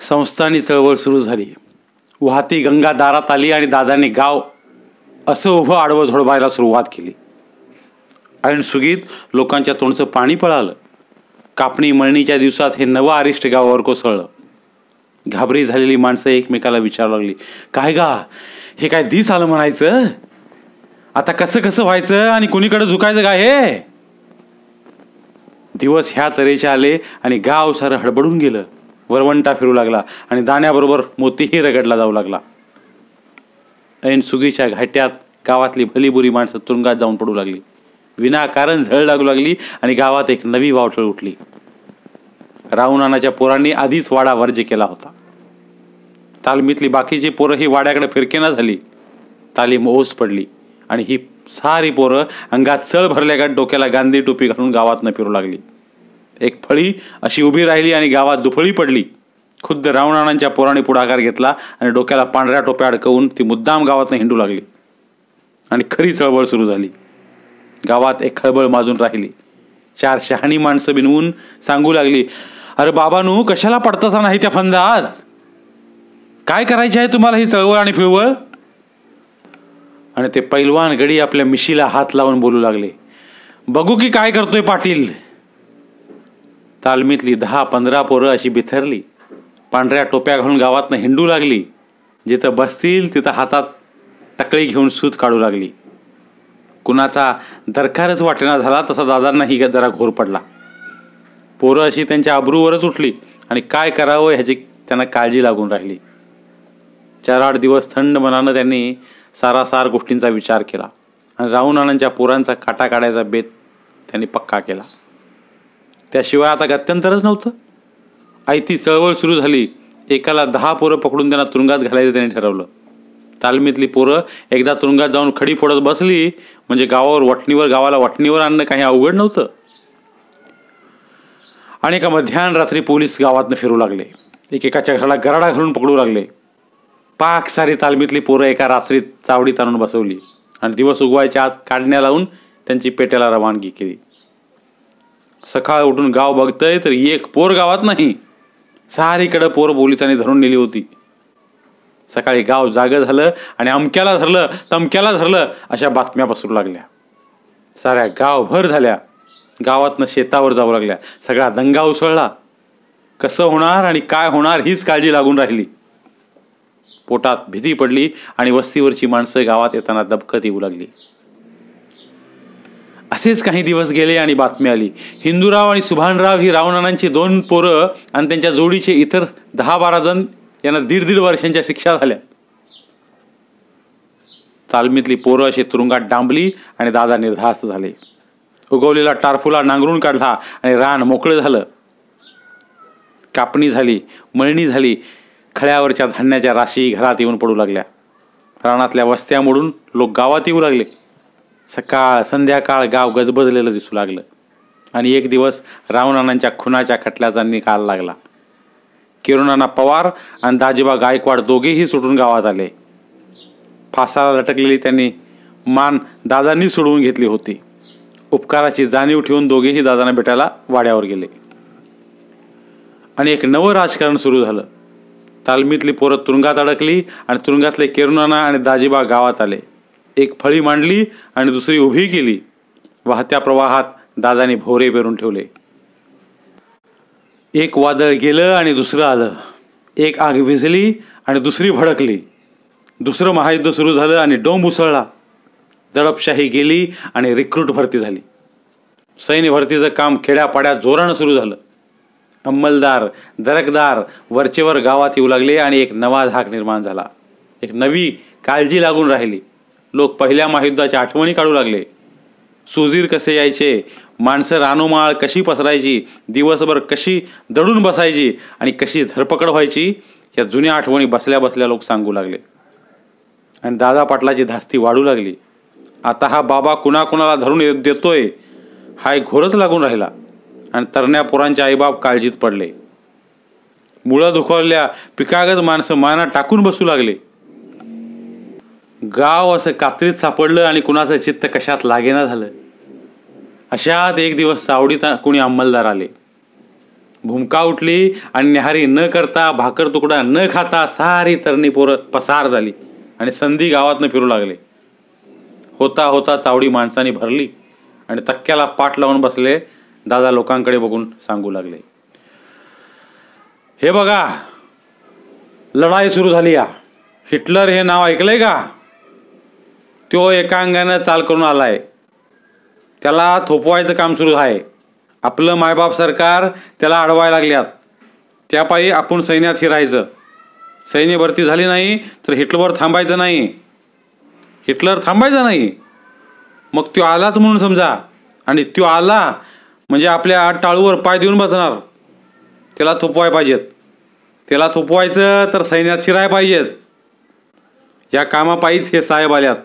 संस्थानी चळवळ सुरू झाली. वाहती गंगा दारात आली आणि दादाने गाव असं उभं आडवं झोडवायला सुरुवात केली. ऐन सुगीत लोकांच्या तोंडचं पाणी पळालं. कापणी मळणीच्या दिवसात हे नवं आरिष्ट गावावर कोसळलं. घाबरी झालेली माणसं एकमेकाला विचारू लागली. काय गा हे काय दिस आलं म्हणायचं? आता कसं कसं व्हायचं आणि कुणीकडे झुकायचं काय हे? दिवस ह्या तऱ्हेचे आले आणि गाव सारं हडबडून गेलं. वरवंटा फिरू लागला आणि दाण्याबरोबर मोतीही रगडला जाऊ लागला. ऐन सुगीच्या घाट्यात गावातली भलीबुरी माणसं तुरुंगात जाऊन पडू लागली. विनाकारण झळ लागू लागली आणि गावात एक नवी वावटळ उठली. राहुनानाच्या पोरांनी आधीच वाडा वर्ज केला होता. तालमीतली बाकीची पोरं ही वाड्याकडे फिरकेना झाली. तालीम ओस पडली आणि ही सारी पोरं अंगात चळ भरल्या डोक्याला गांधी टोपी घालून गावात न फिरू लागली. एक फळी अशी उभी राहिली आणि गावात दुफळी पडली. खुद्द रावणांच्या पोराने पुढाकार घेतला आणि डोक्याला पांढऱ्या टोप्या अडकवून ती मुद्दाम गावातनं हिंडू लागली. आणि खरी चळवळ सुरू झाली. गावात एक खळबळ माजून राहिली. चार शहाणी माणसं बिनवून सांगू लागली अरे बाबानू कशाला पडतासा नाही त्या फंदात? काय करायचे आहे तुम्हाला ही चळवळ आणि फिळवळ? आणि ते पैलवान गडी आपल्या मिशीला हात लावून बोलू लागले बघू की काय करतोय पाटील. तालमीतली दहा पंधरा पोरं अशी बिथरली. पांढऱ्या टोप्या घालून गावातनं हिंडू लागली. जिथं बसतील तिथं हातात टकळी घेऊन सूत काढू लागली. कुणाचा दरकारच वाटेना झाला तसा दादांनाही जरा घोर पडला. पोरं अशी त्यांच्या अब्रूवरच उठली आणि काय करावं ह्याची त्यांना काळजी लागून राहिली. चार आठ दिवस थंड मनानं त्यांनी सारासार गोष्टींचा विचार केला. आणि राहुनानांच्या पोरांचा काटा काढायचा बेत त्यांनी पक्का केला. त्याशिवाय आता गत्यंतरच नव्हतं. आयती चळवळ सुरू झाली. एकाला दहा पोरं पकडून त्यांना तुरुंगात घालायचं त्याने ठरवलं. तालमीतली पोरं एकदा तुरुंगात जाऊन खडी फोडत बसली म्हणजे गावावर वटणीवर गावाला वटणीवर आणणं काही अवघड नव्हतं. आणि एका मध्यान रात्री पोलीस गावातनं फिरू लागले. एकेकाच्या घराला गराडा घालून पकडू लागले. पाक सारी तालमीतली पोरं एका रात्रीत चावडीत आणून बसवली. आणि दिवस उगवायच्या आत काढण्या लावून त्यांची पेट्याला रवानगी केली. सकाळ उठून गाव बघतंय तर एक पोर गावात नाही. सारीकडं पोर पोलिसांनी धरून नेली होती. सकाळी गाव जाग झालं आणि अमक्याला धरलं तमक्याला धरलं अशा बातम्या पसरू लागल्या. साऱ्या गावभर झाल्या. गावातनं शेतावर जाऊ लागल्या. सगळा दंगा उसळला. कसं होणार आणि काय होणार हीच काळजी लागून राहिली. पोटात भीती पडली आणि वस्तीवरची माणसं गावात येताना दबकत येऊ लागली. असेच काही दिवस गेले आणि बातमी आली. हिंदूराव आणि सुभानराव ही रावणांची दोन पोरं आणि त्यांच्या जोडीचे इतर दहा बारा जण यांना दीड दीड वर्षांच्या शिक्षा झाल्या. तालमीतली पोरं अशी तुरुंगात डांबली आणि दादा निर्धास्त झाले. उगवलेला टारफुला नांगरून काढला आणि रान मोकळं झालं. कापणी झाली मळणी झाली खळ्यावरच्या धान्याच्या राशी घरात येऊन पडू लागल्या. रानातल्या वस्त्या मोडून लोक गावात येऊ लागले. सकाळ संध्याकाळ गाव गजबजलेलं दिसू लागलं. आणि एक दिवस रावणानांच्या खुनाच्या खटल्याचा निकाल लागला. किरुणाना पवार आणि दाजीबा गायकवाड दोघेही सुटून गावात आले. फासाला लटकलेली त्यांनी मान दादांनी सोडवून घेतली होती. उपकाराची जाणीव ठेवून दोघेही दादांना भेटायला वाड्यावर गेले. आणि एक नवं राजकारण सुरू झालं. तालमीतली पोरं तुरुंगात अडकली आणि तुरुंगातले केरुणाना आणि दाजीबा गावात आले. एक फळी मांडली आणि दुसरी उभी केली. वाहत्या प्रवाहात दादाने भोरे पेरून ठेवले. एक वादळ गेलं आणि दुसरं आलं. एक आग विझली आणि दुसरी भडकली. दुसरं महायुद्ध सुरू झालं आणि डोंब उसळला. दडपशाही गेली आणि रिक्रूट भरती झाली. सैन्य भरतीचं काम खेड्यापाड्यात जोरानं सुरू झालं. अंमलदार दरकदार वरचेवर गावात येऊ लागले आणि एक नवा धाक निर्माण झाला. एक नवी काळजी लागून राहिली. लोक पहिल्या महायुद्धाच्या आठवणी काढू लागले. सुजीर कसे यायचे? माणसं रानोमाळ कशी पसरायची? दिवसभर कशी दडून बसायची? आणि कशी धरपकड व्हायची? या जुन्या आठवणी बसल्या बसल्या लोक सांगू लागले. आणि दादा पाटलाची धास्ती वाढू लागली. आता हा बाबा कुणाकुणाला धरून देतोय? हा एक घोरच लागून राहिला. आणि तरण्या पोरांचे आईबाप काळजीत पडले. मुळं दुखवलेल्या पिकागत माणसं माना टाकून बसू लागले. गाव असं कात्रीत सापडलं आणि कुणाचं चित्त कशात लागेना झालं. अशात एक दिवस सावडीत कुणी अंमलदार आले. भूमका उठली आणि न्याहारी न करता भाकर तुकडा न खाता सारी तरणी पोरं पसार झाली आणि संधी गावातनं फिरू लागले. होता होता चावडी माणसाने भरली आणि तक्क्याला पाठ लावून बसले दादा लोकांकडे बघून सांगू लागले. हे बघा लढाई सुरू झाली या. हिटलर हे नाव ऐकलंय का? तो एका अंगानं चाल करून आलाय. त्याला थोपवायचं काम सुरू आहे. आपलं मायबाप सरकार त्याला अडवायला लागल्यात. त्यापायी आपण सैन्यात हिरायचं. सैन्य भरती झाली नाही तर हिटलरवर थांबायचं नाही. हिटलर थांबायचा नाही. मग तो आलाच म्हणून समजा. आणि तो आला म्हणजे आपल्या टाळूवर पाय देऊन बसणार. त्याला थोपवाय पाहिजेत. त्याला थोपवायचं तर सैन्यात शिराय पाहिजेत. या कामापायीच हे साहेब आल्यात.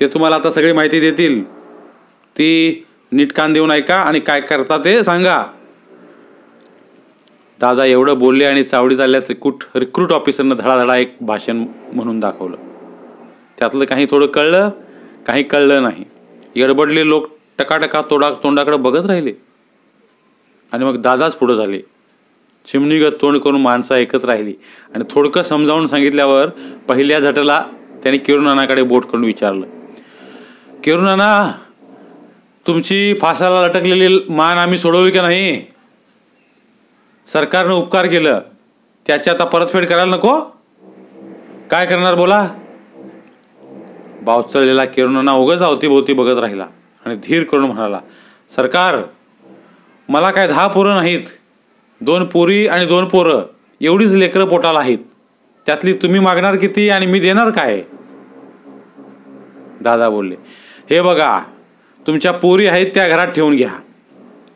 ते तुम्हाला आता सगळी माहिती देतील. ती नीट कान देऊन ऐका आणि काय करता ते सांगा. दादा एवढं बोलले आणि चावडी झाल्या रिक्रूट रिक्रूट ऑफिसरनं धडाधडा एक भाषण म्हणून दाखवलं. त्यातलं काही थोडं कळलं काही कळलं नाही. गडबडले लोक टकाटका तोडा तोंडाकडे बघत राहिले. आणि मग दादाच पुढं झाले. चिमणीगत तोंड करून माणसं ऐकत राहिली. आणि थोडकं समजावून सांगितल्यावर पहिल्या झटला त्याने किरुणानाकडे बोट करून विचारलं. किरुणाना तुमची फासाला लटकलेली मान आम्ही सोडवली का नाही? सरकारनं उपकार केलं त्याची आता परतफेड करायला नको? काय करणार बोला? बावचळलेला किरणांना उगच अवतीभोवती बघत राहिला आणि धीर करून म्हणाला सरकार मला काय दहा पोरं नाहीत. दोन पोरी आणि दोन पोरं एवढीच लेकरं पोटाला आहेत. त्यातली तुम्ही मागणार किती आणि मी देणार काय? दादा बोलले हे बघा तुमच्या पोरी आहेत त्या घरात ठेवून घ्या.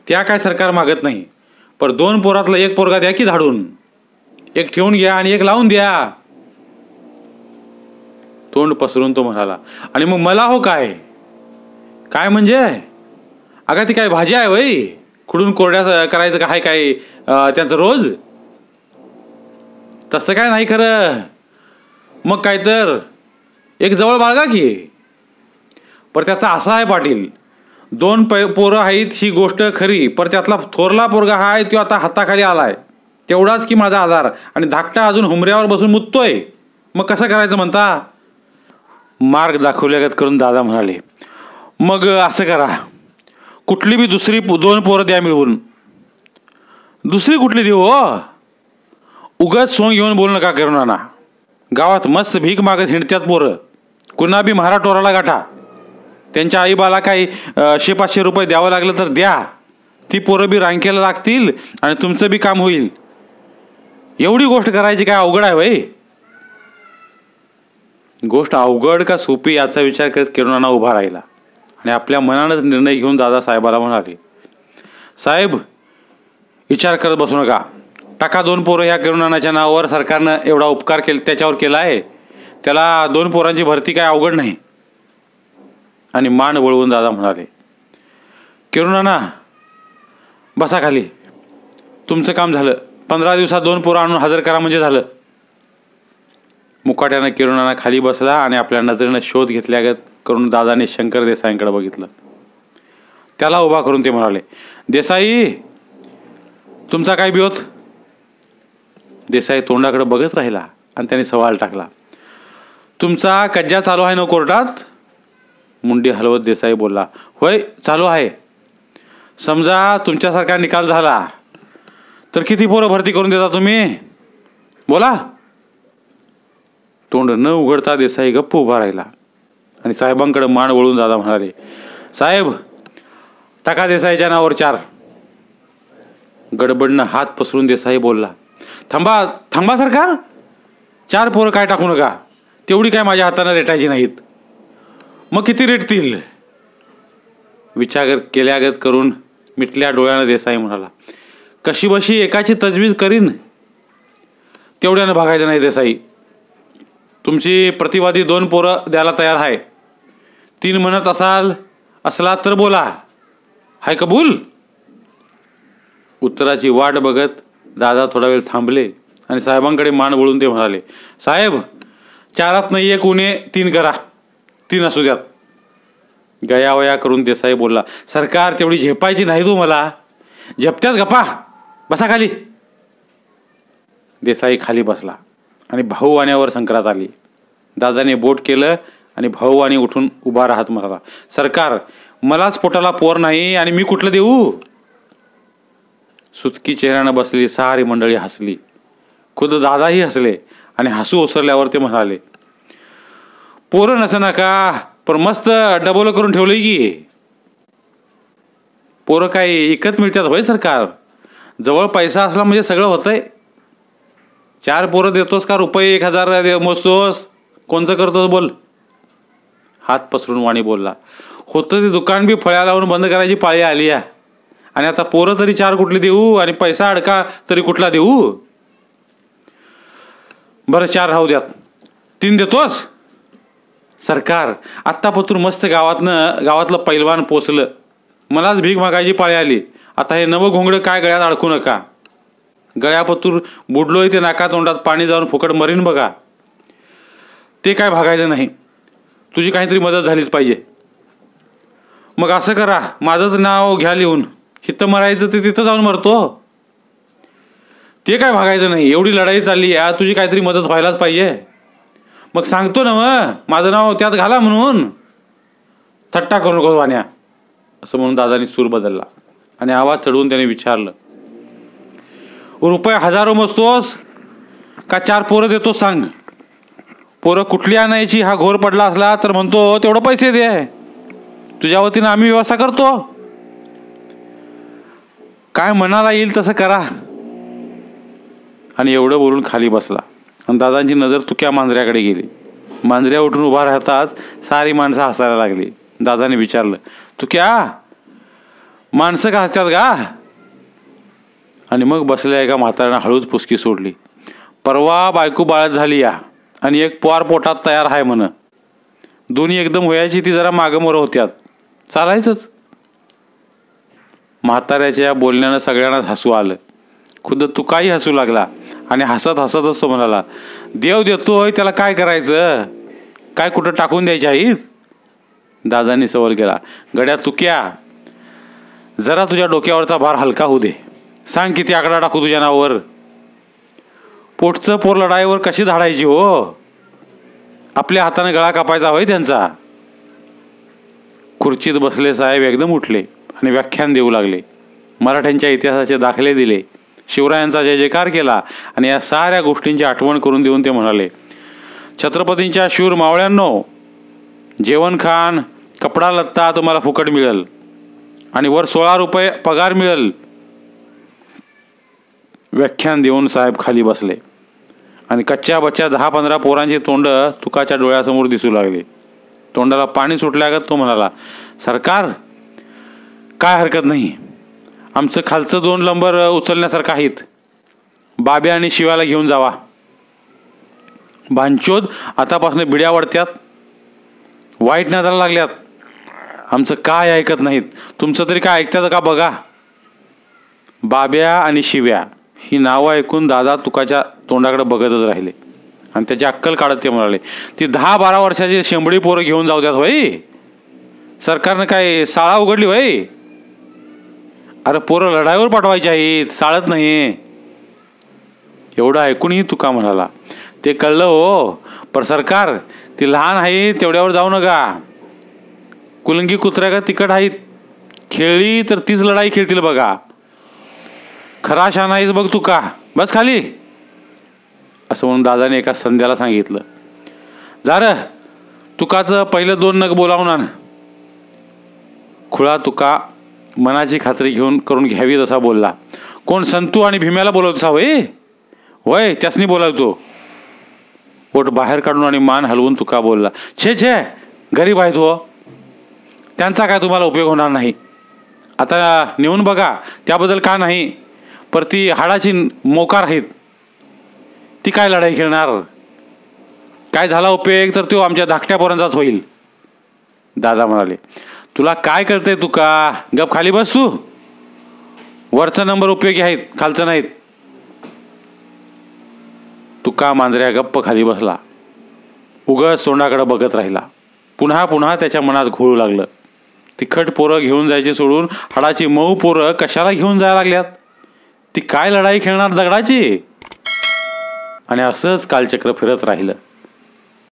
त्या काय सरकार मागत नाही. पण दोन पोरातलं एक पोरगा द्या की धाडून. एक ठेवून घ्या आणि एक लावून द्या. तोंड पसरून तो म्हणाला आणि मग मला हो काय? काय म्हणजे? अगं ती काय भाजी आहे वय? खुडून कोरड्या करायचं काय? काय त्यांचं रोज? तसं काय नाही खरं. मग काय तर? एक जवळ बाळगा की? पर त्याचा असा आहे पाटील दोन पै पोरं आहेत ही गोष्ट खरी पर त्यातला थोरला पोरगा हा आहे तो आता हाताखाली आलाय. तेवढाच की माझा आधार. आणि धाकटा अजून हुमऱ्यावर बसून मुततोय. मग कसं करायचं म्हणता? मार्ग दाखवल्यागत करून दादा म्हणाले मग असं करा. कुठली बी दुसरी दोन पोरं द्या मिळवून. दुसरी कुठली देऊ हो? उगाच सोंग घेऊन बोलू नका करुणाना. गावात मस्त भीक मागत हिंडत्यात पोरं. कुणा बी गाठा. त्यांच्या आईबाला काही शे पाचशे रुपये द्यावं लागलं तर द्या. ती पोरं बी रांकेला लागतील आणि तुमचं बी काम होईल. एवढी गोष्ट करायची काय अवघड आहे वय? गोष्ट अवघड का सोपी याचा विचार करत किरणाना उभा राहिला. आणि आपल्या मनानंच निर्णय घेऊन दादा साहेबाला म्हणाले साहेब विचार करत बसू नका. टाका दोन पोरं ह्या किरुणानाच्या नावावर सरकारनं एवढा उपकार केला त्याच्यावर केला आहे त्याला दोन पोरांची भरती काय अवघड नाही. आणि मान वळवून दादा म्हणाले किरुणाना बसा खाली. तुमचं काम झालं. पंधरा दिवसात दोन पोरं आणून हजर करा म्हणजे झालं. मुकाट्यानं किरुणाना खाली बसला आणि आपल्या नजरेनं शोध घेतल्यागत करून दादाने शंकर देसाईंकडे बघितलं. त्याला उभा करून ते म्हणाले देसाई तुमचा काय बिहोत? देसाई तोंडाकडे बघत राहिला आणि त्याने सवाल टाकला तुमचा कज्जा चालू आहे ना कोर्टात? मुंडी हलवत देसाई बोलला होय चालू आहे. समजा तुमच्यासारखा निकाल झाला तर किती पोरं भरती करून देता तुम्ही? बोला. तोंड न उघडता देसाई गप्प उभा राहिला आणि साहेबांकडे मान वळून दादा म्हणाले साहेब टाका देसाईच्या नावावर चार. गडबडनं हात पसरून देसाई बोलला थांबा थांबा सरकार. चार पोरं काय टाकू नका. तेवढी काय माझ्या हातानं रेटायची नाहीत. मग किती रेटतील विचार केल्यागत करून मिटल्या डोळ्यानं देसाई म्हणाला कशी बशी एकाची तजवीज करीन? तेवढ्यानं भागायचं नाही देसाई. तुमची प्रतिवादी दोन पोरं द्यायला तयार आहे. तीन म्हणत असाल असला तर बोला. हाय कबूल? उत्तराची वाट बघत दादा थोडा वेळ थांबले आणि साहेबांकडे मान वळून ते म्हणाले साहेब चारात नाही एक उणे तीन करा. तीन असू द्यात. गयावया करून देसाई बोलला सरकार तेवढी झेपायची नाही तू मला. झेपत्यात गप्पा बसा खाली. देसाई खाली बसला आणि भाऊ वाण्यावर संक्रांत आली. दादाने बोट केलं आणि भाऊ वाणी उठून उभा राहत म्हणाला सरकार मलाच पोटाला पोर नाही आणि मी कुठलं देऊ? सुतकी चेहऱ्यानं बसली सारी मंडळी हसली. खुद दादाही हसले आणि हसू ओसरल्यावर ते म्हणाले पोरं नसं नका पण मस्त डबल करून ठेवलं की. पोरं काय एकच मिळतात होय सरकार. जवळ पैसा असला म्हणजे सगळं होतंय. चार पोरं देतोस का रुपये एक हजार दे- मोजतोस? कोणचं करतोस बोल. हात पसरून वाणी बोलला. होतं ते दुकान बी फळ्या लावून बंद करायची पाळी आली या. आणि आता पोरं तरी चार कुठली देऊ आणि पैसा अडका तरी कुठला देऊ? बरं चार राहू द्यात. तीन देतोस? सरकार आत्तापासून मस्त गावातनं गावातलं पैलवान पोचलं. मलाच भीक मागायची पाळी आली. आता हे नवं घोंगडं काय गळ्यात अडकू नका. गळ्यापतूर बुडलोय ते नाका तोंडात पाणी जाऊन फुकट मरीन बघा. ते काय भागायचं नाही. तुझी काहीतरी मदत झालीच पाहिजे. मग असं करा. माझंच नाव घ्या लिहून. हिथं मरायचं ते तिथं जाऊन मरतो. ते काय भागायचं नाही. एवढी लढाई चालली या तुझी काहीतरी मदत व्हायलाच पाहिजे. मग सांगतो ना मग. माझं नाव त्यात घाला म्हणून. थट्टा करू नको वाण्या. असं म्हणून दादानी सूर बदलला. आणि आवाज चढवून त्याने विचारलं रुपये हजारो मजतोस का चार पोरं देतो सांग. पोरं कुठली आणायची? हा घोर पडला असला तर म्हणतो तेवढं पैसे दे. तुझ्या वतीनं आम्ही व्यवस्था करतो. काय मनाला येईल तसं करा. आणि एवढं बोलून खाली बसला. आणि दादांची नजर तुक्या मांजऱ्याकडे गेली. मांजऱ्या उठून उभा राहताच सारी माणसं हसायला लागली. दादाने विचारलं तुक्या माणसं का हसतात का आणि मग बसल्या एका म्हाताऱ्यानं हळूच पुसकी सोडली. परवा बायको बाळत झाली या आणि एक पोर पोटात तयार आहे म्हण. दोन्ही एकदम वयाची ती जरा मागं होत्यात. चालायचंच. म्हाताऱ्याच्या या बोलण्यानं सगळ्यांनाच हसू आलं. खुद्द तुकाही हसू लागला आणि हसत हसतच तो म्हणाला देव देतोय त्याला काय करायचं? काय कुठं टाकून द्यायची आईस? दादांनी सवाल केला गड्या तुक्या जरा तुझ्या डोक्यावरचा भार हलका होऊ दे. सांग किती आकडा टाकू तुझ्या नावावर. पोटचं पोर लढाईवर कशी धाडायची हो? आपल्या हाताने गळा कापायचा होय त्यांचा. खुर्चीत बसले साहेब एकदम उठले आणि व्याख्यान देऊ लागले. मराठ्यांच्या इतिहासाचे दाखले दिले. शिवरायांचा जय जयकार केला आणि या साऱ्या गोष्टींची आठवण करून देऊन ते म्हणाले छत्रपतींच्या शूर मावळ्यांनो जेवण खान कपडा लत्ता तुम्हाला फुकट मिळेल आणि वर सोळा रुपये पगार मिळेल. व्याख्यान देऊन साहेब खाली बसले आणि कच्च्या बच्च्या दहा पंधरा पोरांची तोंड तुकाच्या डोळ्यासमोर दिसू लागली. तोंडाला पाणी सुटल्यागत तो म्हणाला सरकार काय हरकत नाही. आमचं खालचं दोन लंबर उचलण्यासारखं आहेत. बाब्या आणि शिवाला घेऊन जावा. भांचोद आतापासून बिड्या वाढत्यात. वाईट नादाला लागल्यात. आमचं काय ऐकत नाहीत. तुमचं तरी काय ऐकतात का बघा? बाब्या आणि शिव्या ही नावं ऐकून दादा तुकाच्या तोंडाकडे बघतच राहिले. आणि त्याची अक्कल काढत ते म्हणाले ती दहा बारा वर्षाची शेंबडी पोरं घेऊन जाऊ द्यात होय? सरकारनं काय शाळा उघडली होय? अरे पोरं लढाईवर पाठवायचे आहेत साळत नाही एवढं ऐकूनही तुका म्हणाला. ते कळलं हो पण सरकार ती लहान आहे तेवढ्यावर जाऊ नका. कुलंगी कुत्र्या का तिकट आहेत? खेळली तर तीच लढाई खेळतील बघा. खरा शान आहेस बघ तुका. बस खाली. असं म्हणून दादाने एका संध्याला सांगितलं. जा र तुकाचं पहिलं दोन नग बोलावून आण. खुळा तुका मनाची खात्री घेऊन करून घ्यावी तसा बोलला. कोण संतू आणि भीम्याला बोलवत होय होय त्यासनी बोलावतो. पोट बाहेर काढून आणि मान हलवून तुका बोलला. छे छे गरीब आहेत हो. त्यांचा काय तुम्हाला उपयोग होणार नाही? आता नेऊन बघा त्याबद्दल का नाही? पर ती हाडाची मोकार आहेत. ती काय लढाई खेळणार? काय झाला उपयोग? तर तो आमच्या धाकट्या पोरांचाच होईल. दादा म्हणाले. तुला काय करते तू का? गप खाली बस तू. वरचा नंबर उपयोगी आहेत खालचं नाहीत. तू का मांजऱ्या गप्प खाली बसला. उगस तोंडाकडे बघत राहिला. पुन्हा पुन्हा त्याच्या मनात घोळू लागलं. तिखट पोरं घेऊन जायची सोडून हाडाची मऊ पोरं कशाला घेऊन जायला लागल्यात? ती काय लढाई खेळणार दगडाची? आणि असंच कालचक्र फिरत राहिलं.